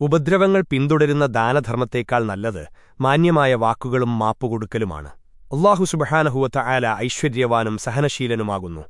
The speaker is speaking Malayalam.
ഉപദ്രവങ്ങൾ പിന്തുടരുന്ന ദാനധർമ്മത്തേക്കാൾ നല്ലത് മാന്യമായ വാക്കുകളും മാപ്പുകൊടുക്കലുമാണ്. അള്ളാഹു സുബഹാനഹുവത്ത ആല ഐശ്വര്യവാനും സഹനശീലനുമാകുന്നു.